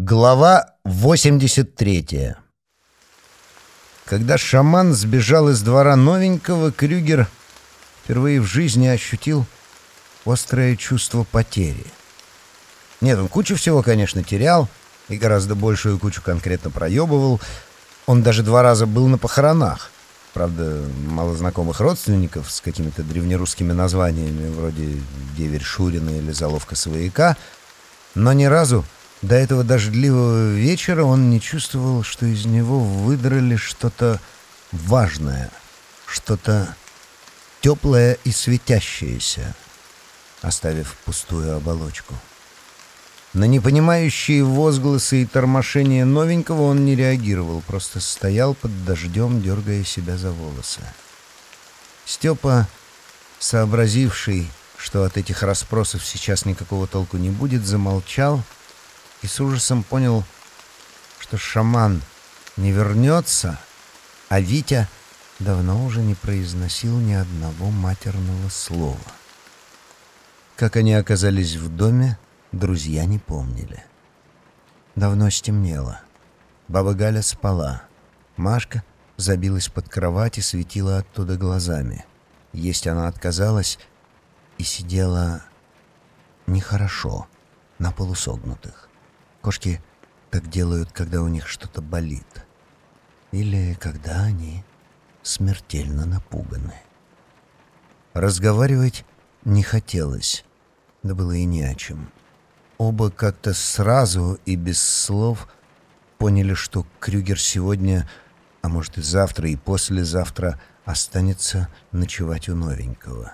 Глава 83 Когда шаман сбежал из двора новенького, Крюгер впервые в жизни ощутил острое чувство потери. Нет, он кучу всего, конечно, терял, и гораздо большую кучу конкретно проебывал. Он даже два раза был на похоронах. Правда, малознакомых родственников с какими-то древнерусскими названиями, вроде «Деверь Шурина» или «Заловка свояка», но ни разу до этого дождливого вечера он не чувствовал, что из него выдрали что-то важное, что-то теплое и светящееся, оставив пустую оболочку. На непонимающие возгласы и тормошения новенького он не реагировал, просто стоял под дождем, дергая себя за волосы. Степа, сообразивший, что от этих расспросов сейчас никакого толку не будет, замолчал — и с ужасом понял, что шаман не вернется, а Витя давно уже не произносил ни одного матерного слова. Как они оказались в доме, друзья не помнили. Давно стемнело. Баба Галя спала. Машка забилась под кровать и светила оттуда глазами. Есть она отказалась и сидела нехорошо, на полусогнутых. Кошки так делают, когда у них что-то болит. Или когда они смертельно напуганы. Разговаривать не хотелось, да было и не о чем. Оба как-то сразу и без слов поняли, что Крюгер сегодня, а может и завтра, и послезавтра останется ночевать у новенького.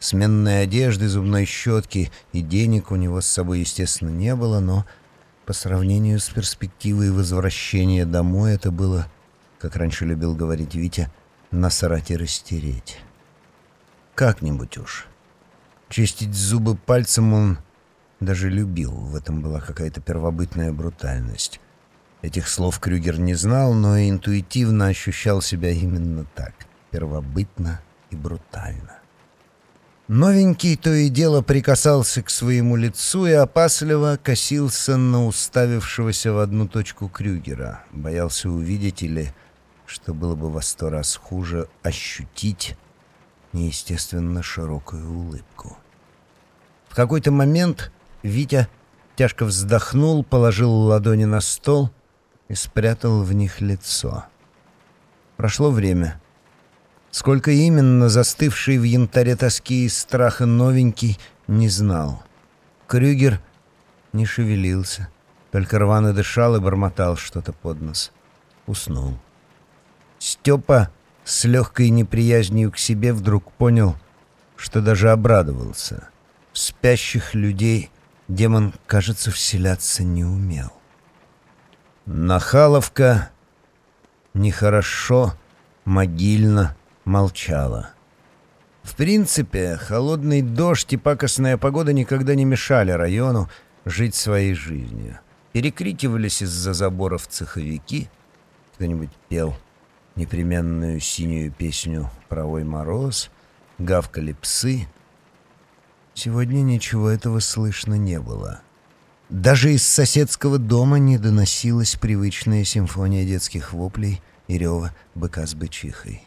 Сменной одежды, зубной щетки и денег у него с собой, естественно, не было, но по сравнению с перспективой возвращения домой это было, как раньше любил говорить Витя, насрать и растереть. Как-нибудь уж. Чистить зубы пальцем он даже любил, в этом была какая-то первобытная брутальность. Этих слов Крюгер не знал, но интуитивно ощущал себя именно так, первобытно и брутально. Новенький то и дело прикасался к своему лицу и опасливо косился на уставившегося в одну точку Крюгера. Боялся увидеть или, что было бы во сто раз хуже, ощутить неестественно широкую улыбку. В какой-то момент Витя тяжко вздохнул, положил ладони на стол и спрятал в них лицо. Прошло время — Сколько именно застывший в янтаре тоски и страха новенький не знал. Крюгер не шевелился, только рвано дышал и бормотал что-то под нос. Уснул. Степа с легкой неприязнью к себе вдруг понял, что даже обрадовался. В спящих людей демон, кажется, вселяться не умел. Нахаловка нехорошо, могильно, молчала. В принципе, холодный дождь и пакостная погода никогда не мешали району жить своей жизнью. Перекрикивались из-за заборов цеховики. Кто-нибудь пел непременную синюю песню «Провой мороз», гавкали псы. Сегодня ничего этого слышно не было. Даже из соседского дома не доносилась привычная симфония детских воплей и рева быка с бычихой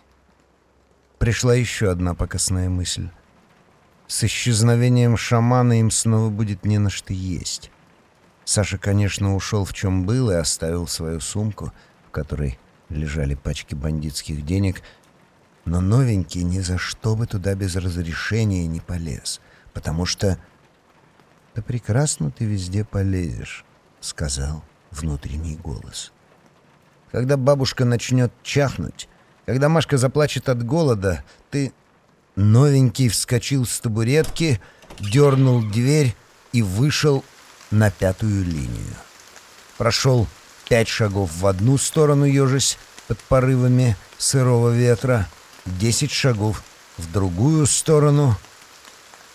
пришла еще одна покосная мысль. С исчезновением шамана им снова будет не на что есть. Саша, конечно, ушел в чем был и оставил свою сумку, в которой лежали пачки бандитских денег, но новенький ни за что бы туда без разрешения не полез, потому что... «Да прекрасно ты везде полезешь», — сказал внутренний голос. «Когда бабушка начнет чахнуть, когда Машка заплачет от голода, ты...» Новенький вскочил с табуретки, дернул дверь и вышел на пятую линию. Прошел пять шагов в одну сторону, ежась под порывами сырого ветра, десять шагов в другую сторону.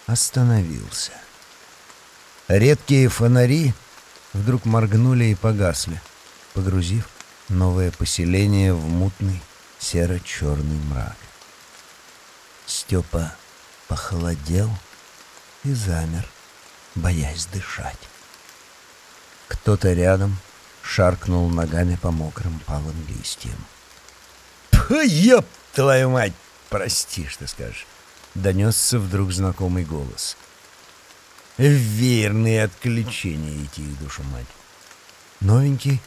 Остановился. Редкие фонари вдруг моргнули и погасли, погрузив новое поселение в мутный серо-черный мрак. Степа похолодел и замер, боясь дышать. Кто-то рядом шаркнул ногами по мокрым палым листьям. «Ёб твою мать! Прости, что скажешь!» — донесся вдруг знакомый голос. «Верные отключения идти душу мать!» Новенький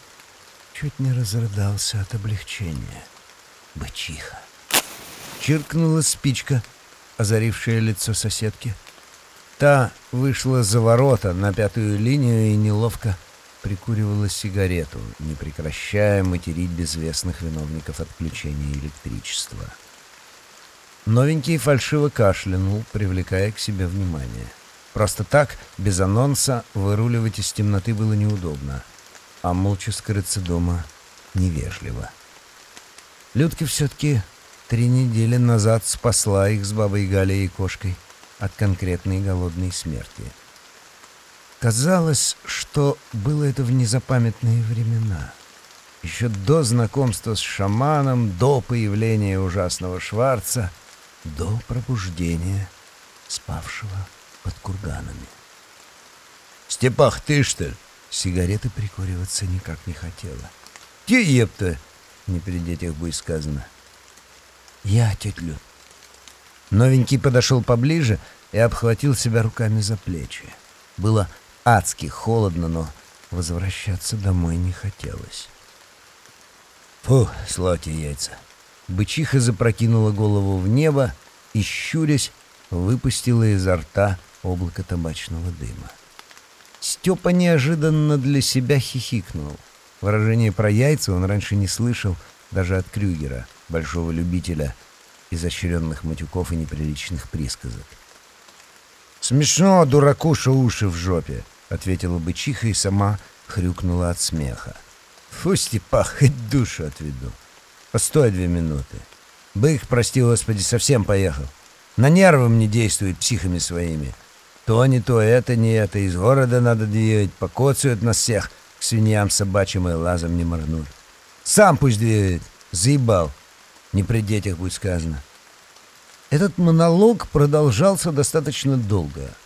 чуть не разрыдался от облегчения. Бычиха. Чиркнула спичка, озарившая лицо соседки. Та вышла за ворота на пятую линию и неловко прикуривала сигарету, не прекращая материть безвестных виновников отключения электричества. Новенький фальшиво кашлянул, привлекая к себе внимание. Просто так, без анонса, выруливать из темноты было неудобно, а молча скрыться дома невежливо. Людка все-таки три недели назад спасла их с бабой Галей и кошкой от конкретной голодной смерти. Казалось, что было это в незапамятные времена. Еще до знакомства с шаманом, до появления ужасного Шварца, до пробуждения спавшего под курганами. «Степах, ты что ли?» Сигареты прикуриваться никак не хотела. «Те епта!» — не при детях будет сказано. «Я, тетя Люд». Новенький подошел поближе и обхватил себя руками за плечи. Было адски холодно, но возвращаться домой не хотелось. Фу, славьте яйца. Бычиха запрокинула голову в небо и, щурясь, выпустила изо рта облако табачного дыма. Степа неожиданно для себя хихикнул. Выражение про яйца он раньше не слышал даже от Крюгера, большого любителя изощренных матюков и неприличных присказок. «Смешно, дураку, что уши в жопе!» — ответила бычиха и сама хрюкнула от смеха. «Фу, Степах, хоть душу отведу. Постой две минуты. Бык, прости господи, совсем поехал. На нервы мне действует психами своими. То не то, это не это. Из города надо двигать, покоцают нас всех, свиньям собачьим и лазом не моргнут. Сам пусть двигает. Заебал. Не при детях будет сказано». Этот монолог продолжался достаточно долго —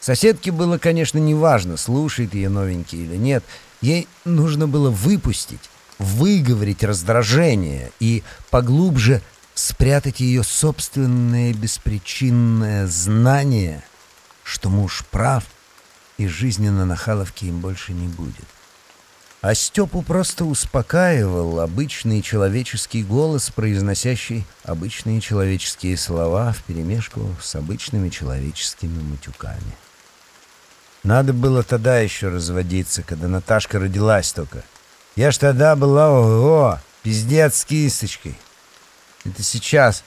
Соседке было, конечно, неважно, слушает ее новенький или нет. Ей нужно было выпустить, выговорить раздражение и поглубже спрятать ее собственное беспричинное знание, что муж прав, и жизненно на Халовке им больше не будет. А Степу просто успокаивал обычный человеческий голос, произносящий обычные человеческие слова вперемешку с обычными человеческими матюками. Надо было тогда еще разводиться, когда Наташка родилась только. Я ж тогда была, ого, пиздец с кисточкой. Это сейчас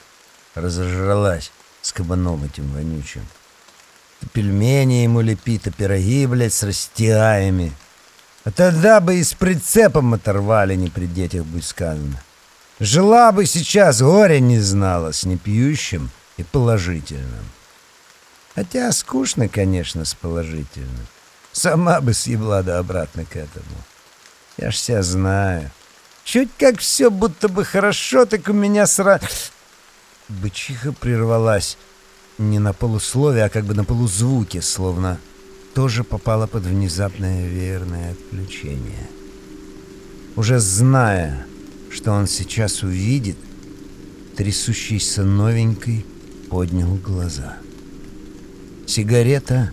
разожралась с кабаном этим вонючим. То пельмени ему лепи, то пироги, блядь, с растягаями. А тогда бы и с прицепом оторвали, не при детях будет сказано. Жила бы сейчас, горя не знала, с непьющим и положительным. Хотя скучно, конечно, с положительным. Сама бы съебла да обратно к этому. Я ж себя знаю. Чуть как все будто бы хорошо, так у меня сра... Бычиха прервалась не на полусловие, а как бы на полузвуке, словно тоже попала под внезапное веерное отключение. Уже зная, что он сейчас увидит, трясущийся новенький поднял глаза — Сигарета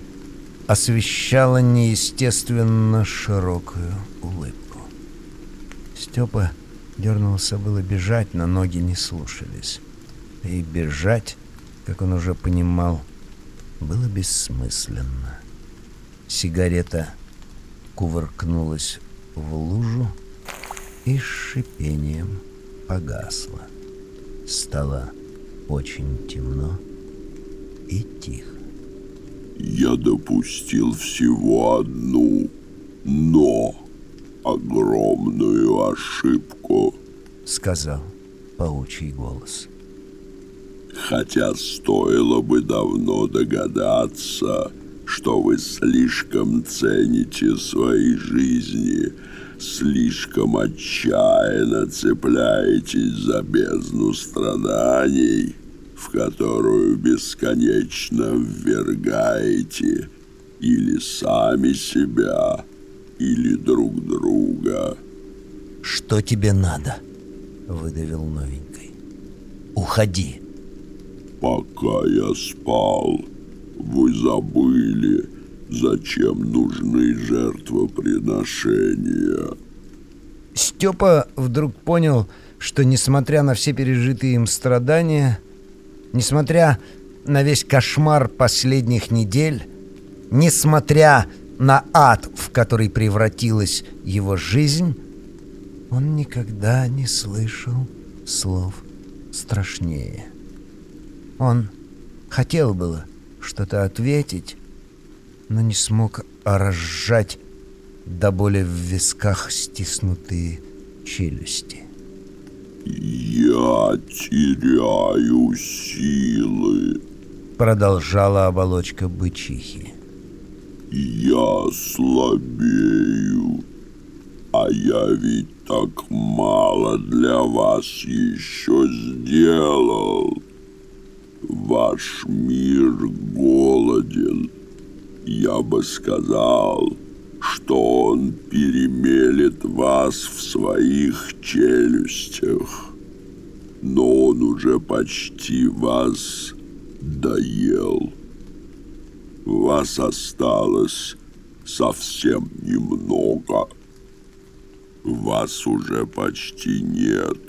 освещала неестественно широкую улыбку. Степа дернулся было бежать, но ноги не слушались. И бежать, как он уже понимал, было бессмысленно. Сигарета кувыркнулась в лужу и с шипением погасла. Стало очень темно и тихо. Я допустил всего одну, но огромную ошибку, сказал паучий голос. Хотя стоило бы давно догадаться, что вы слишком цените свои жизни, слишком отчаянно цепляетесь за бездну страданий, в которую бесконечно ввергаете или сами себя, или друг друга. «Что тебе надо?» — выдавил новенький. «Уходи!» «Пока я спал, вы забыли, зачем нужны жертвоприношения». Степа вдруг понял, что, несмотря на все пережитые им страдания, несмотря на весь кошмар последних недель, несмотря на ад, в который превратилась его жизнь, он никогда не слышал слов страшнее. Он хотел было что-то ответить, но не смог разжать до боли в висках стиснутые челюсти. «Я теряю силы», — продолжала оболочка бычихи. «Я слабею, а я ведь так мало для вас еще сделал. Ваш мир голоден. Я бы сказал, что он перемелет вас в своих челюстях. Но он уже почти вас доел. Вас осталось совсем немного. Вас уже почти нет.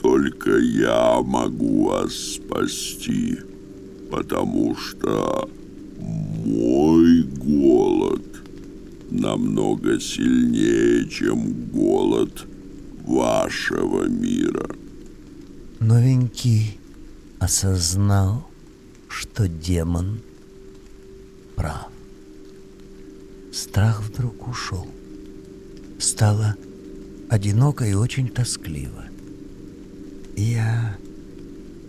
Только я могу вас спасти, потому что мой голод намного сильнее, чем голод вашего мира. Новенький осознал, что демон прав. Страх вдруг ушел. Стало одиноко и очень тоскливо. Я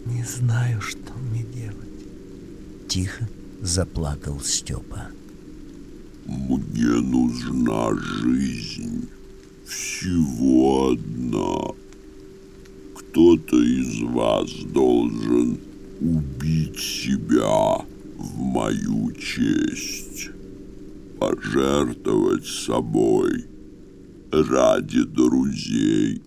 не знаю, что мне делать. Тихо заплакал Степа. Мне нужна жизнь. Всего одна. Кто-то из вас должен убить себя в мою честь. Пожертвовать собой ради друзей